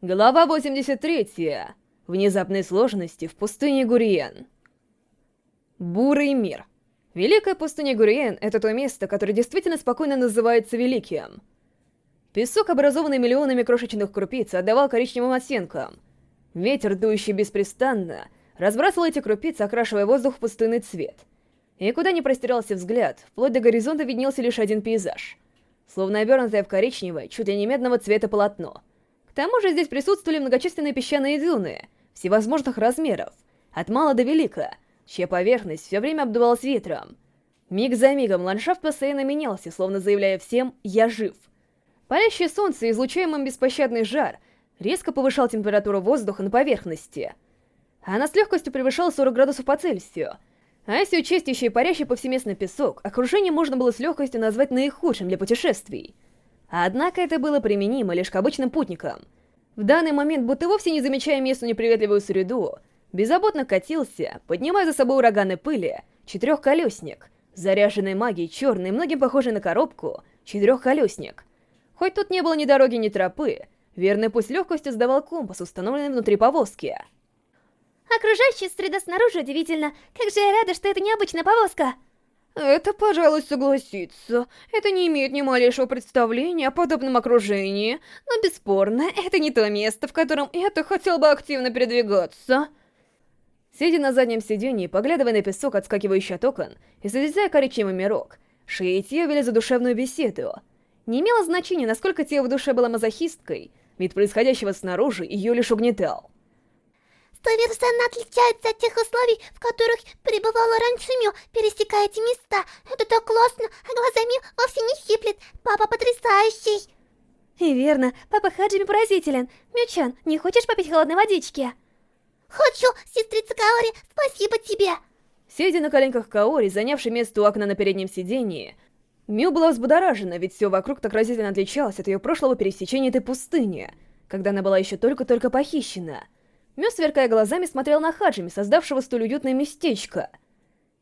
Глава 83. Внезапные сложности в пустыне Гуриен. Бурый мир. Великая пустыня Гуриен — это то место, которое действительно спокойно называется Великим. Песок, образованный миллионами крошечных крупиц, отдавал коричневым оттенкам. Ветер, дующий беспрестанно, разбрасывал эти крупицы, окрашивая воздух в пустынный цвет. И куда ни простирался взгляд, вплоть до горизонта виднелся лишь один пейзаж. Словно обернутое в коричневое, чуть ли не медного цвета полотно — тому же здесь присутствовали многочисленные песчаные дюны, всевозможных размеров, от мала до велика, чья поверхность все время обдувалась ветром. Миг за мигом ландшафт постоянно менялся, словно заявляя всем «я жив». Палящее солнце, излучаемым беспощадный жар, резко повышал температуру воздуха на поверхности. Она с легкостью превышала 40 градусов по Цельсию. А если учесть еще и парящий повсеместно песок, окружение можно было с легкостью назвать наихудшим для путешествий — Однако это было применимо лишь к обычным путникам. В данный момент, будто вовсе не замечая местную неприветливую среду, беззаботно катился, поднимая за собой ураганы пыли, четырехколесник, заряженный магией черный, многим похожий на коробку, четырехколесник. Хоть тут не было ни дороги, ни тропы, верный пусть легкостью сдавал компас, установленный внутри повозки. Окружающая среда снаружи удивительно. Как же я рада, что это необычная повозка. Это, пожалуй, согласиться. Это не имеет ни малейшего представления о подобном окружении, но бесспорно, это не то место, в котором я-то хотел бы активно передвигаться. Сидя на заднем сиденье, поглядывая на песок, отскакивающий от окон, и созерцая коричневый мирок, Ши и вели задушевную беседу. Не имело значения, насколько Тио в душе была мазохисткой, ведь происходящего снаружи ее лишь угнетал. Совершенно отличается от тех условий, в которых пребывала раньше Мю, пересекая эти места. Это так классно, а глаза Мю вовсе не хиплет. Папа потрясающий. И верно, папа Хаджими поразителен. Мючан, не хочешь попить холодной водички? Хочу, сестрица Каори, спасибо тебе. Сидя на коленках Каори, занявшей место у окна на переднем сиденье, Мю была взбудоражена, ведь все вокруг так разительно отличалось от ее прошлого пересечения этой пустыни, когда она была еще только-только похищена — Мё, сверкая глазами, смотрел на Хаджими, создавшего столь уютное местечко.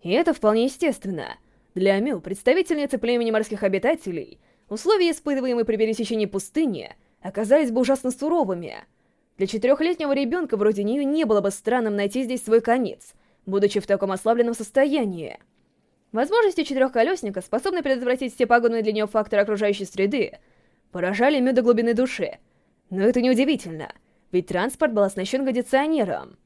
И это вполне естественно. Для Мю, представительницы племени морских обитателей, условия, испытываемые при пересечении пустыни, оказались бы ужасно суровыми. Для четырехлетнего ребенка вроде нее не было бы странным найти здесь свой конец, будучи в таком ослабленном состоянии. Возможности четырехколесника, способные предотвратить все пагубные для нее факторы окружающей среды, поражали Мю до глубины души. Но это неудивительно — ведь транспорт был оснащен кондиционером.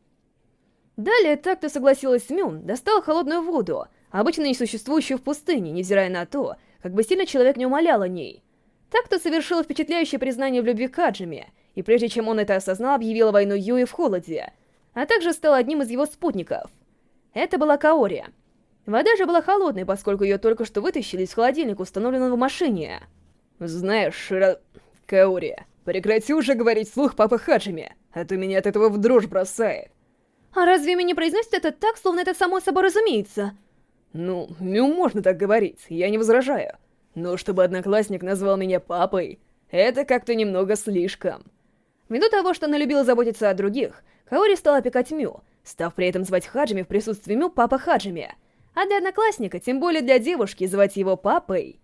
Далее так, кто согласилась с Мюн, достала холодную воду, обычно не существующую в пустыне, невзирая на то, как бы сильно человек не умолял о ней. Так, кто совершила впечатляющее признание в любви к Хаджиме, и прежде чем он это осознал, объявила войну Юи в холоде, а также стала одним из его спутников. Это была Каори. Вода же была холодной, поскольку ее только что вытащили из холодильника, установленного в машине. Знаешь, Шира... Каори, Прекрати уже говорить вслух папа Хаджими, а то меня от этого в дрожь бросает. А разве Ми не произносит это так, словно это само собой разумеется? Ну, Мю можно так говорить, я не возражаю. Но чтобы одноклассник назвал меня папой, это как-то немного слишком. Ввиду того, что она любила заботиться о других, Каори стала опекать Мю, став при этом звать Хаджими в присутствии Мю папа Хаджими. А для одноклассника, тем более для девушки, звать его папой...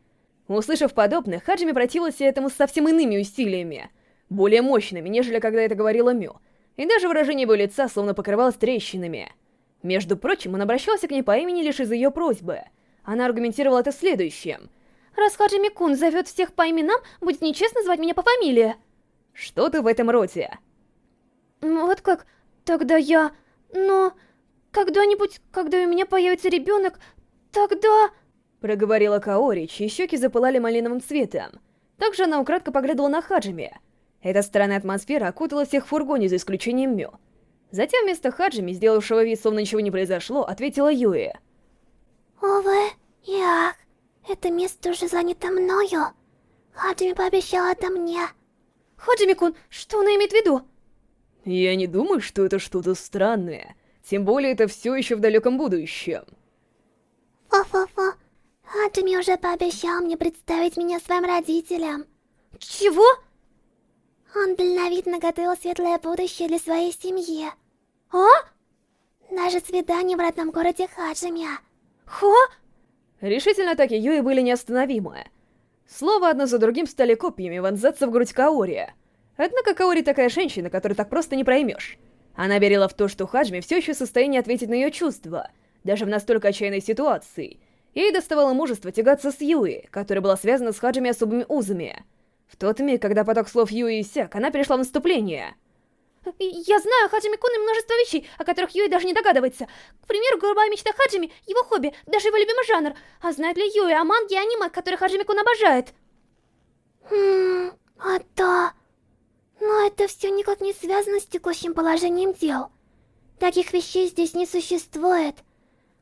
Услышав подобное, Хаджими противился этому со совсем иными усилиями, более мощными, нежели когда это говорила Мю, и даже выражение его лица словно покрывалось трещинами. Между прочим, он обращался к ней по имени лишь из ее просьбы. Она аргументировала это следующим. «Раз Хаджими-кун зовет всех по именам, будет нечестно звать меня по фамилии». Что-то в этом роде. «Вот как? Тогда я... Но... Когда-нибудь, когда у меня появится ребенок, тогда...» Проговорила Каори, чьи щеки запылали малиновым цветом. Также она украдко поглядывала на Хаджими. Эта странная атмосфера окутала всех в фургоне, за исключением Мё. Затем вместо Хаджими, сделавшего вид, словно ничего не произошло, ответила Юи. Увы, ях, это место уже занято мною. Хаджими пообещал это мне. Хаджими-кун, что она имеет в виду? Я не думаю, что это что-то странное. Тем более это все еще в далеком будущем. Хаджими уже пообещал мне представить меня своим родителям. Чего? Он дальновидно готовил светлое будущее для своей семьи. А? Даже свидание в родном городе Хаджими. Хо? Решительно атаки Юи были неостановимы. Слово одно за другим стали копьями вонзаться в грудь Каори. Однако Каори такая женщина, которую так просто не проймешь. Она верила в то, что Хаджми все еще в состоянии ответить на ее чувства, даже в настолько отчаянной ситуации. Ей доставало мужество тягаться с Юи, которая была связана с Хаджими особыми узами. В тот миг, когда поток слов Юи иссяк, она перешла в наступление. Я знаю Хаджими Куна множество вещей, о которых Юи даже не догадывается. К примеру, голубая мечта Хаджими, его хобби, даже его любимый жанр. А знает ли Юи о манге и аниме, которые Хаджими Кун обожает? Хм, а да... Но это все никак не связано с текущим положением дел. Таких вещей здесь не существует.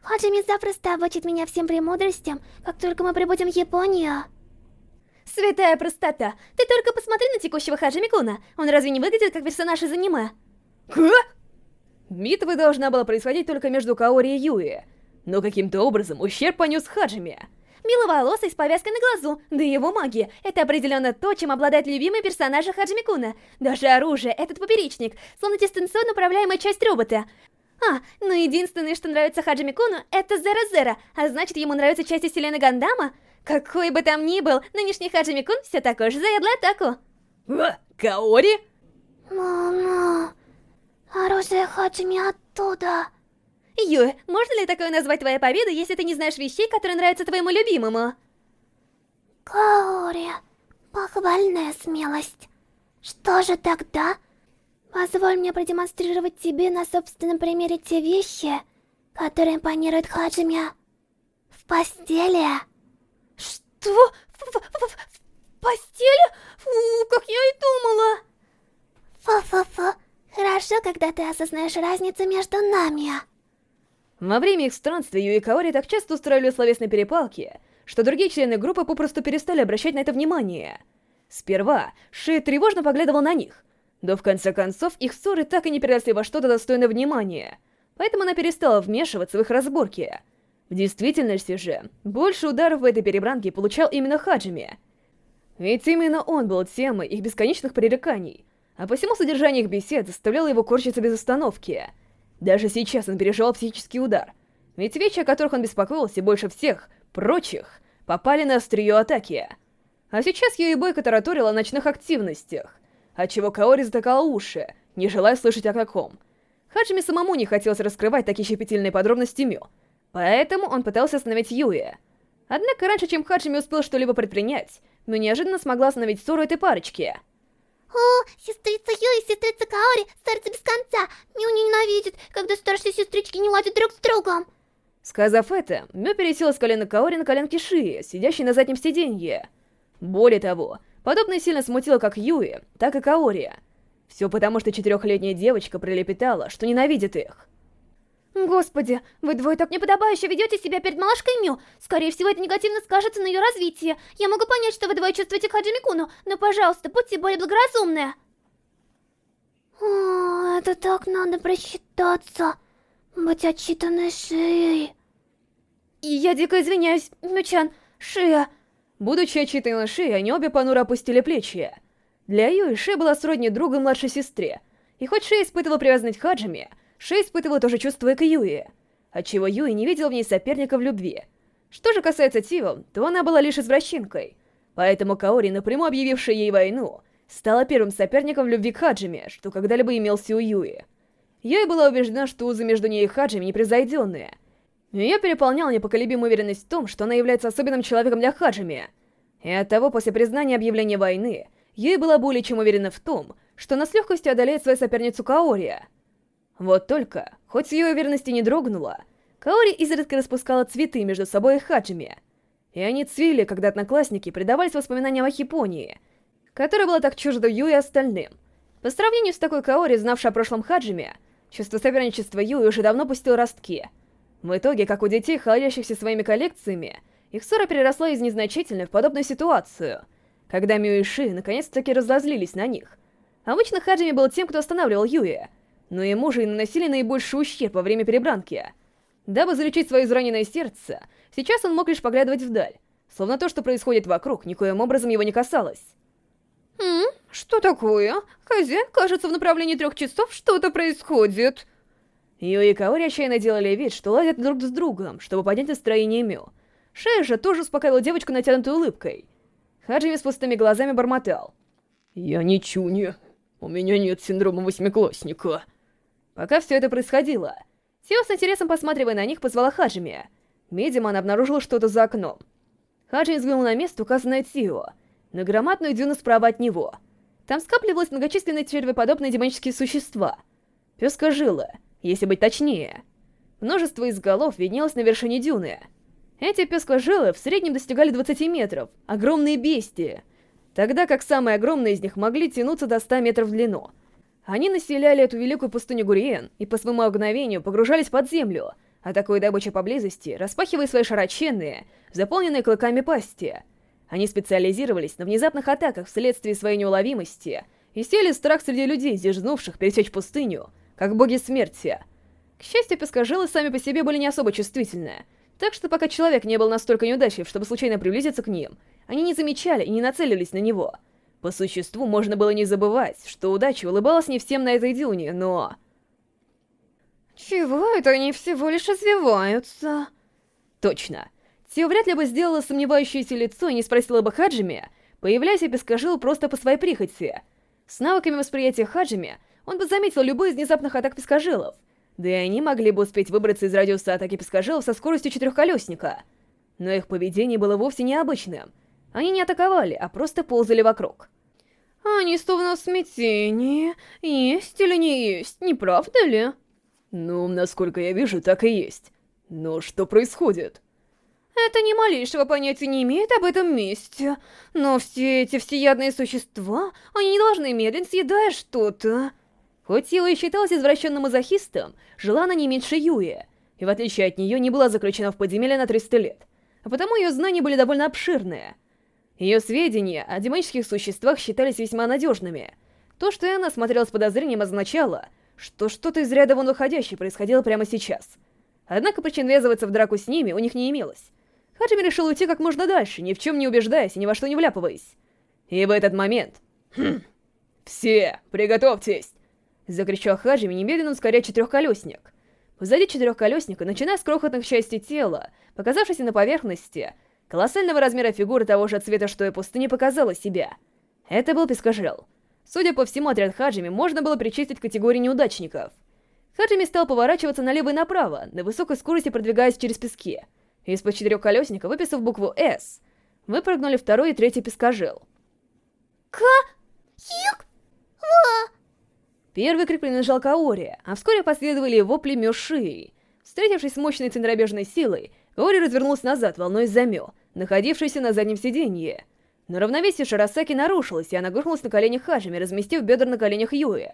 Хаджими запросто обучит меня всем премудростям, как только мы прибудем в Японию. Святая простота, ты только посмотри на текущего Хаджими Куна. Он разве не выглядит как персонаж из аниме? Ка? Битва должна была происходить только между Каори и Юи, но каким-то образом ущерб понес Хаджими. Беловолосый с повязкой на глазу, да и его магия. Это определенно то, чем обладает любимый персонаж Хаджими Куна. Даже оружие, этот поперечник, словно дистанционно управляемая часть робота. А, но единственное, что нравится Хаджими Куну, это Зера Зера, а значит, ему нравятся части вселенной Гандама? Какой бы там ни был, нынешний Хаджими Кун все такой же заядлый атаку. А, Каори? Мама, оружие Хаджими оттуда. Юэ, можно ли такое назвать твоей победой, если ты не знаешь вещей, которые нравятся твоему любимому? Каори, похвальная смелость. Что же тогда? Позволь мне продемонстрировать тебе на собственном примере те вещи, которые импонируют Хаджими в постели. Что? В, в, в, в постели? Фу, как я и думала. Фу-фу-фу. Хорошо, когда ты осознаешь разницу между нами. Во время их странствий Ю и Каори так часто устраивали словесные перепалки, что другие члены группы попросту перестали обращать на это внимание. Сперва Ши тревожно поглядывал на них, но в конце концов их ссоры так и не переросли во что-то достойное внимания, поэтому она перестала вмешиваться в их разборки. В действительности же, больше ударов в этой перебранке получал именно Хаджими. Ведь именно он был темой их бесконечных пререканий, а посему содержание их бесед заставляло его корчиться без остановки. Даже сейчас он переживал психический удар, ведь вещи, о которых он беспокоился больше всех, прочих, попали на острие атаки. А сейчас Юи Бойко тараторила о ночных активностях, отчего Каори затыкала уши, не желая слышать о каком. Хаджими самому не хотелось раскрывать такие щепетильные подробности Мю, поэтому он пытался остановить Юи. Однако раньше, чем Хаджими успел что-либо предпринять, Мю неожиданно смогла остановить ссору этой парочки. О, сестрица Ю и сестрица Каори ссорятся без конца. Мю ненавидит, когда старшие сестрички не ладят друг с другом. Сказав это, Мю пересела с колена Каори на коленки Шии, сидящей на заднем сиденье. Более того, Подобное сильно смутило как Юи, так и Каори. Все потому, что четырехлетняя девочка пролепетала, что ненавидит их. Господи, вы двое так неподобающе ведете себя перед малышкой Мю. Скорее всего, это негативно скажется на ее развитии. Я могу понять, что вы двое чувствуете к Хаджими Куну, но, пожалуйста, будьте более благоразумны. О, это так надо просчитаться. Быть отчитанной Шией. И я дико извиняюсь, Мючан, Шия. Будучи отчитаны Ши, они обе понуро опустили плечи. Для Юи Ши была сродни друга младшей сестре. И хоть Ши испытывал привязанность к Хаджиме, Ши испытывал тоже чувство и к Юи, отчего Юи не видел в ней соперника в любви. Что же касается Тио, то она была лишь извращенкой. Поэтому Каори, напрямую объявившая ей войну, стала первым соперником в любви к Хаджиме, что когда-либо имелся у Юи. Юи была убеждена, что узы между ней и Хаджими непревзойденные, ее переполняла непоколебимая уверенность в том, что она является особенным человеком для Хаджими. И оттого после признания объявления войны, ей была более чем уверена в том, что она с легкостью одолеет свою соперницу Каори. Вот только, хоть ее уверенности не дрогнула, Каори изредка распускала цветы между собой и Хаджими. И они цвели, когда одноклассники предавались воспоминаниям о Японии, которая была так чужда Ю и остальным. По сравнению с такой Каори, знавшей о прошлом Хаджими, чувство соперничества Юи уже давно пустил ростки — в итоге, как у детей, хвалящихся своими коллекциями, их ссора переросла из незначительной в подобную ситуацию, когда Мю и Ши наконец-таки разозлились на них. Обычно Хаджими был тем, кто останавливал Юи, но ему же и наносили наибольший ущерб во время перебранки. Дабы залечить свое израненное сердце, сейчас он мог лишь поглядывать вдаль, словно то, что происходит вокруг, никоим образом его не касалось. «М? Что такое? Хозяин, кажется, в направлении трех часов что-то происходит». Юи и Каори отчаянно делали вид, что ладят друг с другом, чтобы поднять настроение Мю. Шея же тоже успокаивала девочку натянутой улыбкой. Хаджими с пустыми глазами бормотал. «Я не Чуни, У меня нет синдрома восьмиклассника. Пока все это происходило, Сио с интересом посматривая на них, позвала Хаджими. Видимо, она обнаружила что-то за окном. Хаджими взглянул на место, указанное Тио, на громадную дюну справа от него. Там скапливалось многочисленные червеподобные демонические существа. Пёска жила, если быть точнее. Множество из голов виднелось на вершине дюны. Эти пескожилы в среднем достигали 20 метров, огромные бестии, тогда как самые огромные из них могли тянуться до 100 метров в длину. Они населяли эту великую пустыню Гуриен и по своему мгновению погружались под землю, атакуя добычу поблизости, распахивая свои широченные, заполненные клыками пасти. Они специализировались на внезапных атаках вследствие своей неуловимости и сели страх среди людей, дерзнувших пересечь пустыню, как боги смерти. К счастью, пескожилы сами по себе были не особо чувствительны, так что пока человек не был настолько неудачлив, чтобы случайно приблизиться к ним, они не замечали и не нацелились на него — по существу, можно было не забывать, что удача улыбалась не всем на этой дюне, но... Чего это они всего лишь развиваются? Точно. Тио вряд ли бы сделала сомневающееся лицо и не спросила бы Хаджими, появляясь и Пескажил просто по своей прихоти. С навыками восприятия Хаджими он бы заметил любые из внезапных атак Пескажилов, да и они могли бы успеть выбраться из радиуса атаки Пескажилов со скоростью четырехколесника. Но их поведение было вовсе необычным. Они не атаковали, а просто ползали вокруг. Они словно в смятении. Есть или не есть, не правда ли? Ну, насколько я вижу, так и есть. Но что происходит? Это ни малейшего понятия не имеет об этом месте. Но все эти всеядные существа, они не должны медленно съедая что-то. Хоть Сила и считалась извращенным мазохистом, жила она не меньше Юи, и в отличие от нее не была заключена в подземелье на 300 лет, а потому ее знания были довольно обширные — ее сведения о демонических существах считались весьма надежными. То, что она смотрела с подозрением, означало, что что-то из ряда вон выходящее происходило прямо сейчас. Однако причин ввязываться в драку с ними у них не имелось. Хаджими решил уйти как можно дальше, ни в чем не убеждаясь и ни во что не вляпываясь. И в этот момент... Хм, «Все, приготовьтесь!» Закричал Хаджими, немедленно ускоряя четырехколесник. Позади четырехколесника, начиная с крохотных частей тела, показавшейся на поверхности, Колоссального размера фигура того же цвета, что и пустыня, показала себя. Это был пескожел. Судя по всему, отряд Хаджими можно было причислить к категории неудачников. Хаджими стал поворачиваться налево и направо, на высокой скорости продвигаясь через пески. Из-под четырехколесника, выписав букву «С», выпрыгнули второй и третий пескожел. К... Хик... Ва... Первый крик принадлежал Каори, а вскоре последовали его племя Шии. Встретившись с мощной центробежной силой, Каори развернулся назад, волной замё, находившийся на заднем сиденье. Но равновесие Шарасаки нарушилось, и она грохнулась на коленях Хаджими, разместив бедра на коленях Юи.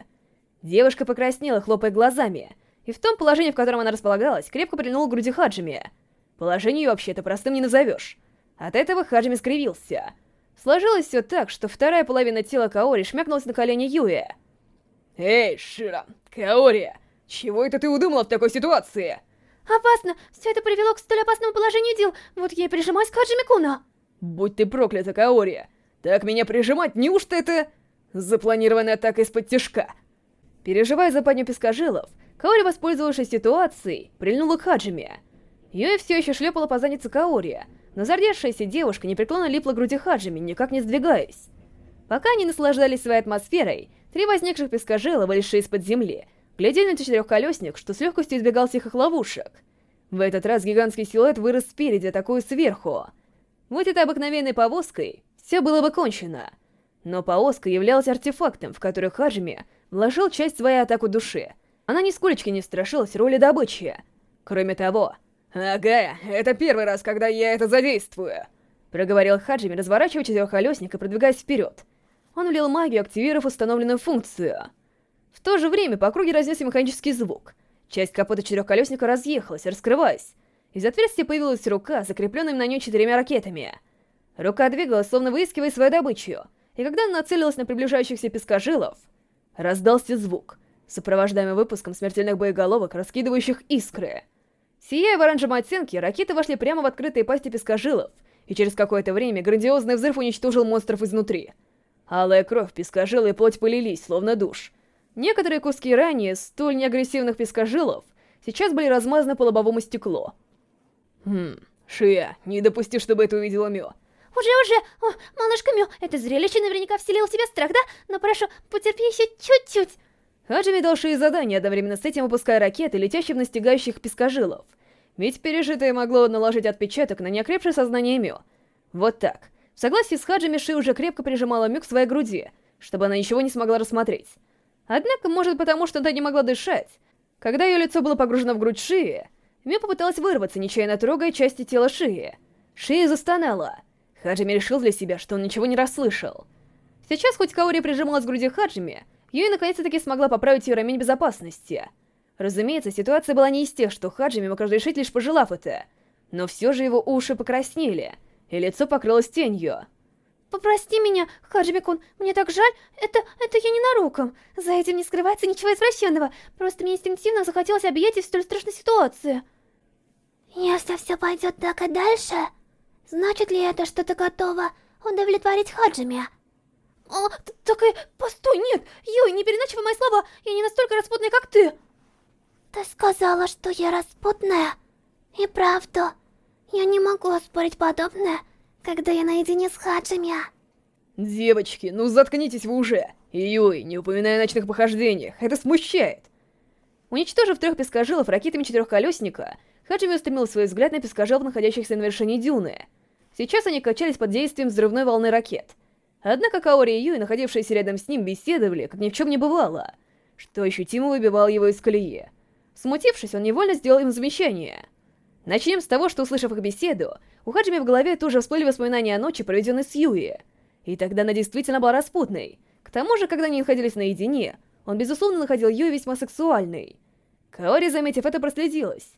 Девушка покраснела, хлопая глазами, и в том положении, в котором она располагалась, крепко прильнула к груди Хаджими. Положение вообще-то простым не назовешь. От этого Хаджими скривился. Сложилось все так, что вторая половина тела Каори шмякнулась на колени Юи. «Эй, Шира, Каори, чего это ты удумала в такой ситуации?» Опасно! Все это привело к столь опасному положению дел. Вот я и прижимаюсь к Хаджими Будь ты проклята, Каори! Так меня прижимать, неужто это... Запланированная атака из-под тяжка? Переживая за падню пескожилов, Каори, воспользовавшись ситуацией, прильнула к Хаджиме. Юэ все еще шлепала по заднице Каори, но зардевшаяся девушка непреклонно липла к груди Хаджими, никак не сдвигаясь. Пока они наслаждались своей атмосферой, три возникших пескожила, вылезшие из-под земли, глядели на четырехколесник, что с легкостью избегал всех их ловушек. В этот раз гигантский силуэт вырос спереди, атакуя сверху. Вот этой обыкновенной повозкой все было бы кончено. Но повозка являлась артефактом, в который Хаджими вложил часть своей атаку души. Она нисколечки не страшилась роли добычи. Кроме того... «Ага, это первый раз, когда я это задействую!» Проговорил Хаджими, разворачивая четырехколесник и продвигаясь вперед. Он влил магию, активировав установленную функцию — в то же время по округе разнесся механический звук. Часть капота четырехколесника разъехалась, раскрываясь. Из отверстия появилась рука, закрепленная на ней четырьмя ракетами. Рука двигалась, словно выискивая свою добычу, и когда она нацелилась на приближающихся пескожилов, раздался звук, сопровождаемый выпуском смертельных боеголовок, раскидывающих искры. Сияя в оранжевом оттенке, ракеты вошли прямо в открытые пасти пескожилов, и через какое-то время грандиозный взрыв уничтожил монстров изнутри. Алая кровь, пескожилы и плоть полились, словно душ — Некоторые куски ранее столь неагрессивных пескожилов сейчас были размазаны по лобовому стеклу. Хм, Шия, не допусти, чтобы это увидела Мё. уже-уже! О, малышка Мю, это зрелище наверняка вселило в тебя страх, да? Но прошу, потерпи еще чуть-чуть. Хаджими дал Шии задание, одновременно с этим выпуская ракеты, летящие в настигающих пескожилов. Ведь пережитое могло наложить отпечаток на неокрепшее сознание Мю. Вот так. В согласии с Хаджими Ши уже крепко прижимала Мю к своей груди, чтобы она ничего не смогла рассмотреть. Однако, может потому, что она не могла дышать. Когда ее лицо было погружено в грудь Шии, Мю попыталась вырваться, нечаянно трогая части тела Шии. Шия застонала. Хаджими решил для себя, что он ничего не расслышал. Сейчас, хоть Каори прижималась к груди Хаджими, Юи наконец-таки смогла поправить ее ремень безопасности. Разумеется, ситуация была не из тех, что Хаджими мог разрешить, лишь пожелав это. Но все же его уши покраснели, и лицо покрылось тенью. Попрости меня, Хаджими-кун, мне так жаль, это, это я не ненароком. За этим не скрывается ничего извращенного, просто мне инстинктивно захотелось объять в столь страшной ситуации. Если все пойдет так и дальше, значит ли это, что ты готова удовлетворить Хаджими? А, так и... Постой, нет! Юй, не переначивай мои слова! Я не настолько распутная, как ты! Ты сказала, что я распутная? И правда, я не могу оспорить подобное, когда я наедине с Хаджими. Девочки, ну заткнитесь вы уже! Юй, не упоминая о ночных похождениях, это смущает! Уничтожив трех пескожилов ракетами четырехколесника, Хаджими устремил свой взгляд на пескожилов, находящихся на вершине дюны. Сейчас они качались под действием взрывной волны ракет. Однако Каори и Юй, находившиеся рядом с ним, беседовали, как ни в чем не бывало, что ощутимо выбивало его из колеи. Смутившись, он невольно сделал им замечание. Начнем с того, что, услышав их беседу, у Хаджими в голове тут же всплыли воспоминания о ночи, проведенной с Юи. И тогда она действительно была распутной. К тому же, когда они находились наедине, он, безусловно, находил Юи весьма сексуальной. Каори, заметив это, проследилась.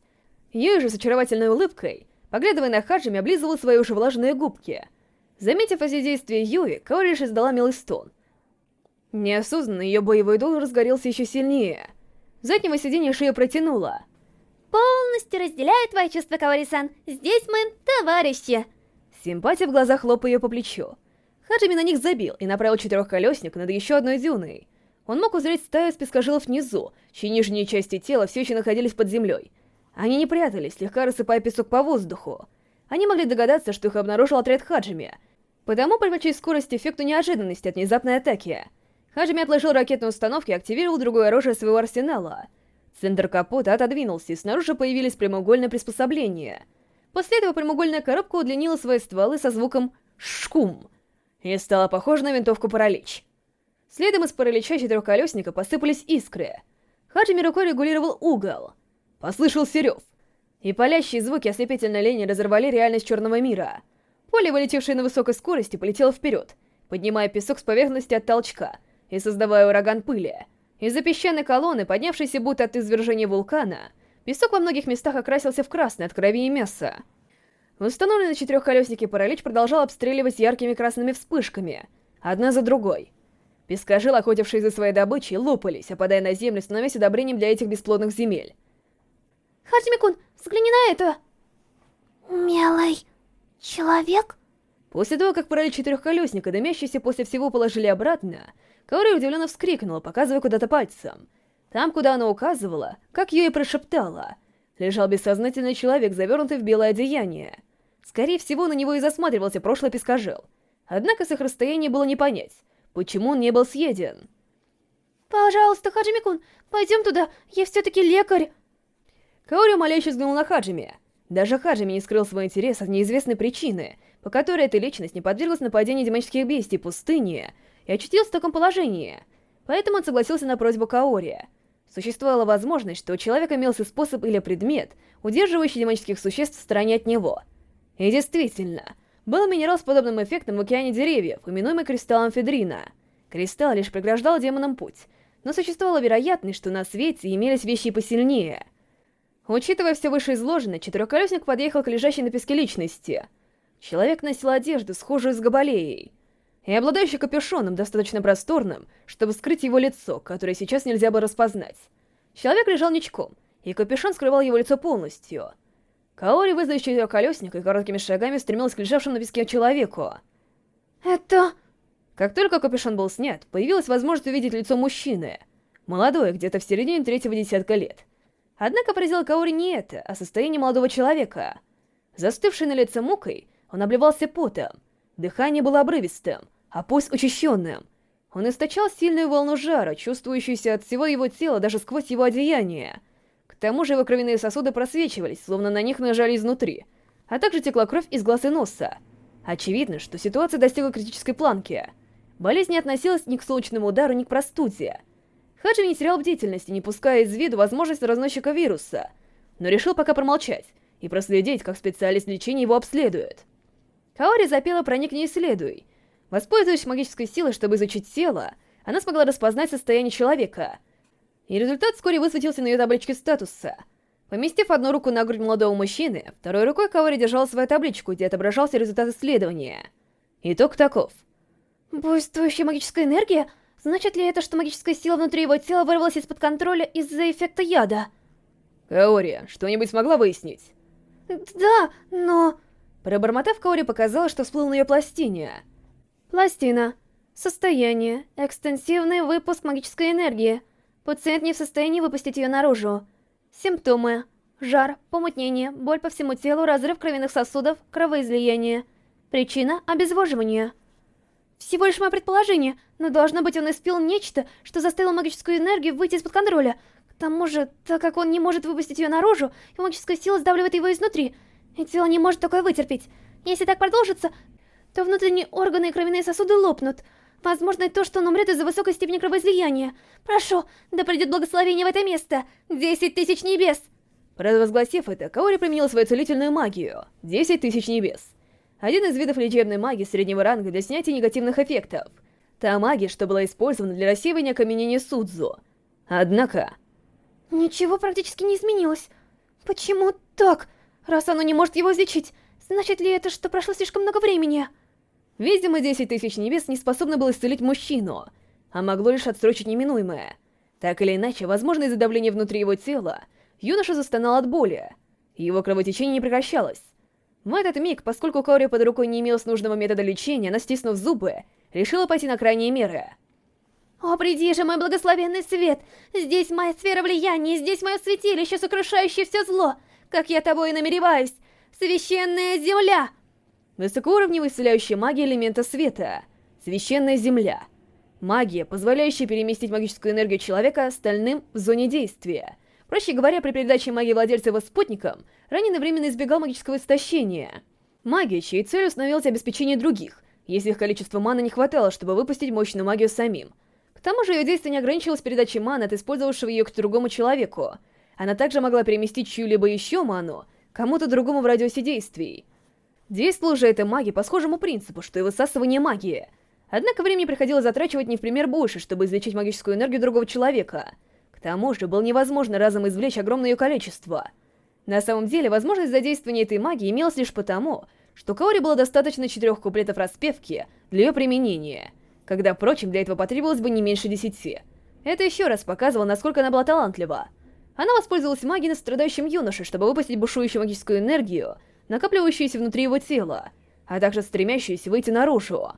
Юи же с очаровательной улыбкой, поглядывая на Хаджими, облизывала свои уже влажные губки — Заметив воздействие Юи, Каори лишь издала милый стон. Неосознанно ее боевой дух разгорелся еще сильнее. Заднего сиденья шея протянула. «Полностью разделяю твои чувства, Каори-сан. Здесь мы товарищи!» Симпатия в глазах хлопая ее по плечу. Хаджими на них забил и направил четырехколесник над еще одной дюной. Он мог узреть стаю спискожилов внизу, чьи нижние части тела все еще находились под землей. Они не прятались, слегка рассыпая песок по воздуху. Они могли догадаться, что их обнаружил отряд Хаджими, Потому привлечь скорость эффекту неожиданности от внезапной атаки. Хаджими отложил ракетные установки и активировал другое оружие своего арсенала. Центр капота отодвинулся, и снаружи появились прямоугольные приспособления. После этого прямоугольная коробка удлинила свои стволы со звуком «шкум» и стала похожа на винтовку паралич. Следом из паралича четырехколесника посыпались искры. Хаджими рукой регулировал угол. Послышался рев. И палящие звуки ослепительной лени разорвали реальность черного мира — Поле, вылетевшее на высокой скорости, полетело вперед, поднимая песок с поверхности от толчка и создавая ураган пыли. Из-за песчаной колонны, поднявшейся будто от извержения вулкана, песок во многих местах окрасился в красный от крови и мяса. Установленный на четырехколеснике паралич продолжал обстреливать яркими красными вспышками, одна за другой. Пескожилы, охотившие за своей добычей, лопались, опадая на землю, становясь удобрением для этих бесплодных земель. Хаджимикун, взгляни на это! Милый... Человек? После того, как паралич четырехколесника, дымящийся после всего, положили обратно, Каори удивленно вскрикнула, показывая куда-то пальцем. Там, куда она указывала, как ее и прошептала, лежал бессознательный человек, завернутый в белое одеяние. Скорее всего, на него и засматривался прошлый пескожел. Однако с их расстояния было не понять, почему он не был съеден. «Пожалуйста, Хаджими-кун, пойдем туда, я все-таки лекарь!» Каори умоляюще взглянул на Хаджими. Даже Хаджими не скрыл свой интерес от неизвестной причины, по которой эта личность не подверглась нападению демонических бестий пустыни и очутилась в таком положении. Поэтому он согласился на просьбу Каори. Существовала возможность, что у человека имелся способ или предмет, удерживающий демонических существ в стороне от него. И действительно, был минерал с подобным эффектом в океане деревьев, именуемый кристаллом Федрина. Кристалл лишь преграждал демонам путь, но существовала вероятность, что на свете имелись вещи посильнее — Учитывая все вышеизложенное, четырехколесник подъехал к лежащей на песке личности. Человек носил одежду, схожую с габалеей, и обладающий капюшоном, достаточно просторным, чтобы скрыть его лицо, которое сейчас нельзя было распознать. Человек лежал ничком, и капюшон скрывал его лицо полностью. Каори, вызвав четырехколесника, и короткими шагами стремилась к лежавшему на песке человеку. «Это...» Как только капюшон был снят, появилась возможность увидеть лицо мужчины. Молодое, где-то в середине третьего десятка лет. Однако поразило Каори не это, а состояние молодого человека. Застывший на лице мукой, он обливался потом. Дыхание было обрывистым, а пульс учащенным. Он источал сильную волну жара, чувствующуюся от всего его тела даже сквозь его одеяние. К тому же его кровяные сосуды просвечивались, словно на них нажали изнутри, а также текла кровь из глаз и носа. Очевидно, что ситуация достигла критической планки. Болезнь не относилась ни к солнечному удару, ни к простуде. Хаджи не терял бдительности, не пуская из виду возможность разносчика вируса, но решил пока промолчать и проследить, как специалист лечения его обследует. Каори запела «Проникни и исследуй». Воспользуясь магической силой, чтобы изучить тело, она смогла распознать состояние человека. И результат вскоре высветился на ее табличке статуса. Поместив одну руку на грудь молодого мужчины, второй рукой Каори держала свою табличку, где отображался результат исследования. Итог таков. Буйствующая магическая энергия? Значит ли это, что магическая сила внутри его тела вырвалась из-под контроля из-за эффекта яда? Каори, что-нибудь смогла выяснить? Да, но... Пробормотав, Каори показала, что всплыл на ее пластине. Пластина. Состояние. Экстенсивный выпуск магической энергии. Пациент не в состоянии выпустить ее наружу. Симптомы. Жар, помутнение, боль по всему телу, разрыв кровяных сосудов, кровоизлияние. Причина – обезвоживание. Всего лишь мое предположение, но должно быть он испил нечто, что заставило магическую энергию выйти из-под контроля. К тому же, так как он не может выпустить ее наружу, его магическая сила сдавливает его изнутри – и тело не может такое вытерпеть. Если так продолжится, то внутренние органы и кровяные сосуды лопнут. Возможно и то, что он умрет из-за высокой степени кровоизлияния. Прошу, да придет благословение в это место. Десять тысяч небес! Провозгласив это, Каори применил свою целительную магию. Десять тысяч небес. Один из видов лечебной магии среднего ранга для снятия негативных эффектов. Та магия, что была использована для рассеивания окаменения Судзу. Однако... Ничего практически не изменилось. Почему так? Раз оно не может его излечить, значит ли это, что прошло слишком много времени? Видимо, 10 тысяч небес не способны было исцелить мужчину, а могло лишь отсрочить неминуемое. Так или иначе, возможно, из-за давления внутри его тела, юноша застонал от боли, его кровотечение не прекращалось. В этот миг, поскольку Кори под рукой не имелось нужного метода лечения, она, стиснув зубы, решила пойти на крайние меры. «О, приди же, мой благословенный свет! Здесь моя сфера влияния, здесь мое святилище, сокрушающее все зло! как я тобой и намереваюсь! Священная земля!» Высокоуровневая исцеляющая магия элемента света. Священная земля. Магия, позволяющая переместить магическую энергию человека остальным в зоне действия. Проще говоря, при передаче магии владельца его спутникам, раненый временно избегал магического истощения. Магия, чьей целью становилось обеспечение других, если их количество маны не хватало, чтобы выпустить мощную магию самим. К тому же ее действие не ограничивалось передачей маны от использовавшего ее к другому человеку. Она также могла переместить чью-либо еще ману кому-то другому в радиусе действий. Действовала же эта магия по схожему принципу, что и высасывание магии. Однако времени приходилось затрачивать не в пример больше, чтобы излечить магическую энергию другого человека. К тому же было невозможно разом извлечь огромное ее количество. На самом деле, возможность задействования этой магии имелась лишь потому, что Каори было достаточно четырех куплетов распевки для ее применения, когда, впрочем, для этого потребовалось бы не меньше десяти. Это еще раз показывало, насколько она была талантлива. Она воспользовалась магией на страдающем юноше, чтобы выпустить бушующую магическую энергию, накапливающуюся внутри его тела, а также стремящуюся выйти наружу.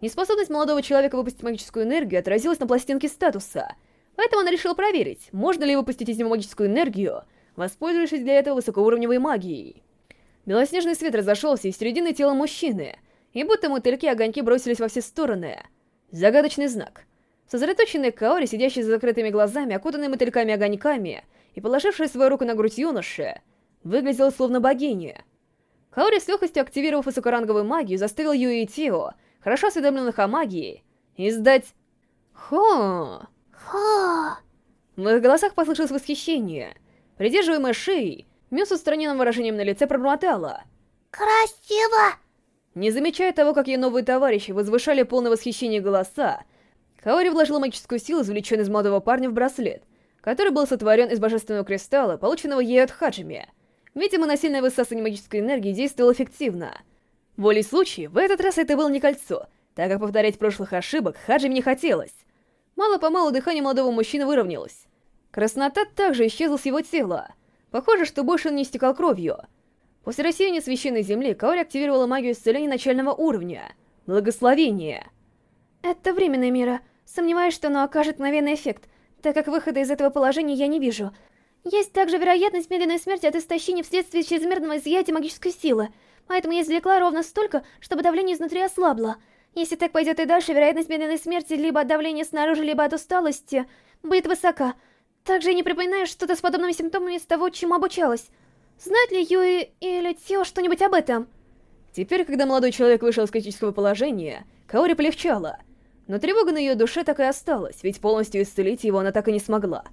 Неспособность молодого человека выпустить магическую энергию отразилась на пластинке статуса, поэтому она решила проверить, можно ли выпустить из него магическую энергию, воспользовавшись для этого высокоуровневой магией. Белоснежный свет разошелся из середины тела мужчины, и будто мотыльки огоньки бросились во все стороны. Загадочный знак — Сосредоточенная Каори, сидящая с закрытыми глазами, окутанная мотыльками огоньками, и положившая свою руку на грудь юноши, выглядела словно богиня. Каори с легкостью активировав высокоранговую магию, заставил Юи и Тио, хорошо осведомленных о магии, издать «Хо!» «Хо!» В их голосах послышалось восхищение. Придерживаемая шеей, Мю с устраненным выражением на лице пробормотала. «Красиво!» Не замечая того, как ее новые товарищи возвышали полное восхищение голоса, Каори вложила магическую силу, извлеченную из молодого парня, в браслет, который был сотворен из божественного кристалла, полученного ею от Хаджими. Видимо, насильное высасывание магической энергии действовало эффективно. Волей случая, в этот раз это было не кольцо, так как повторять прошлых ошибок Хаджими не хотелось. Мало-помалу дыхание молодого мужчины выровнялось. Краснота также исчезла с его тела. Похоже, что больше он не истекал кровью. После рассеяния священной земли Каори активировала магию исцеления начального уровня. Благословение. Это временная мера. Сомневаюсь, что оно окажет мгновенный эффект, так как выхода из этого положения я не вижу. Есть также вероятность медленной смерти от истощения вследствие чрезмерного изъятия магической силы. Поэтому я извлекла ровно столько, чтобы давление изнутри ослабло. Если так пойдет и дальше, вероятность медленной смерти либо от давления снаружи, либо от усталости будет высока. Также я не припоминаю что-то с подобными симптомами из того, чему обучалась. Знает ли Юи или Тео что-нибудь об этом? Теперь, когда молодой человек вышел из критического положения, Каори полегчало. Но тревога на ее душе так и осталась, ведь полностью исцелить его она так и не смогла.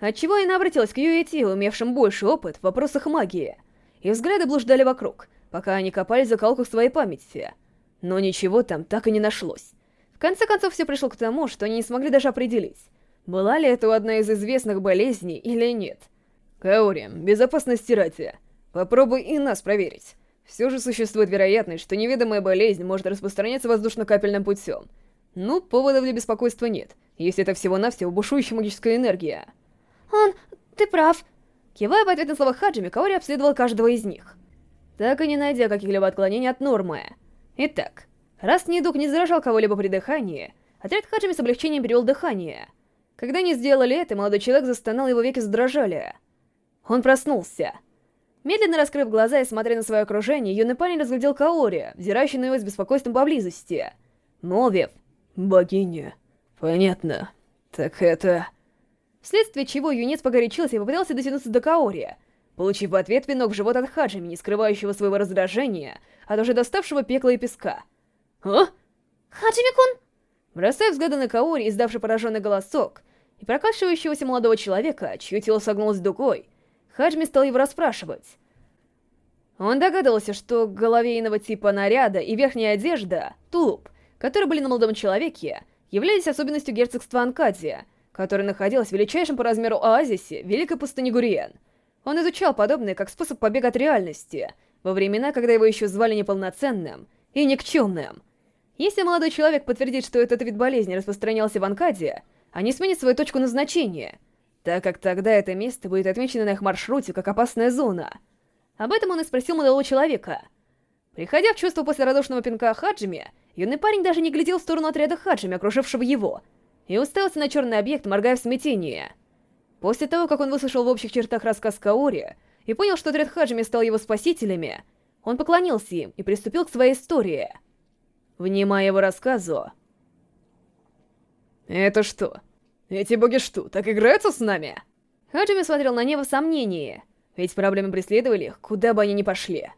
Отчего она обратилась к Юи Ти, умевшим больше опыт в вопросах магии. И взгляды блуждали вокруг, пока они копали в закалках своей памяти. Но ничего там так и не нашлось. В конце концов, все пришло к тому, что они не смогли даже определить, была ли это одна из известных болезней или нет. Каори, безопасности ради. Попробуй и нас проверить. Все же существует вероятность, что неведомая болезнь может распространяться воздушно-капельным путем. Ну, поводов для беспокойства нет, если это всего-навсего бушующая магическая энергия. Он... ты прав. Кивая в ответ на слова Хаджими, Каори обследовал каждого из них. Так и не найдя каких-либо отклонений от нормы. Итак, раз недуг не заражал кого-либо при дыхании, отряд Хаджими с облегчением перевел дыхание. Когда они сделали это, молодой человек застонал, его веки задрожали. Он проснулся. Медленно раскрыв глаза и смотря на свое окружение, юный парень разглядел Каори, взирающий на него с беспокойством поблизости. Молвив, «Богиня, понятно. Так это...» Вследствие чего юнец погорячился и попытался дотянуться до Каори, получив в ответ пинок в живот от Хаджими, не скрывающего своего раздражения от уже доставшего пекла и песка. «А?» Хаджими-кун! Бросая взгляды на Каори, издавший пораженный голосок, и прокашивающегося молодого человека, чье тело согнулось дугой, Хаджми стал его расспрашивать. Он догадывался, что головейного типа наряда и верхняя одежда, тулуп, которые были на молодом человеке, являлись особенностью герцогства Анкадия, которое находилось в величайшем по размеру оазисе Великой пустыни Гуриен. Он изучал подобное как способ побега от реальности, во времена, когда его еще звали неполноценным и никчемным. Если молодой человек подтвердит, что этот вид болезни распространялся в Анкаде, они сменят свою точку назначения, так как тогда это место будет отмечено на их маршруте как опасная зона. Об этом он и спросил молодого человека. Приходя в чувство после радушного пинка Хаджими, юный парень даже не глядел в сторону отряда Хаджими, окружившего его, и уставился на черный объект, моргая в смятении. После того, как он выслушал в общих чертах рассказ Каори и понял, что отряд Хаджими стал его спасителями, он поклонился им и приступил к своей истории. Внимая его рассказу... «Это что? Эти боги что, так играются с нами?» Хаджими смотрел на небо в сомнении, ведь проблемы преследовали их, куда бы они ни пошли.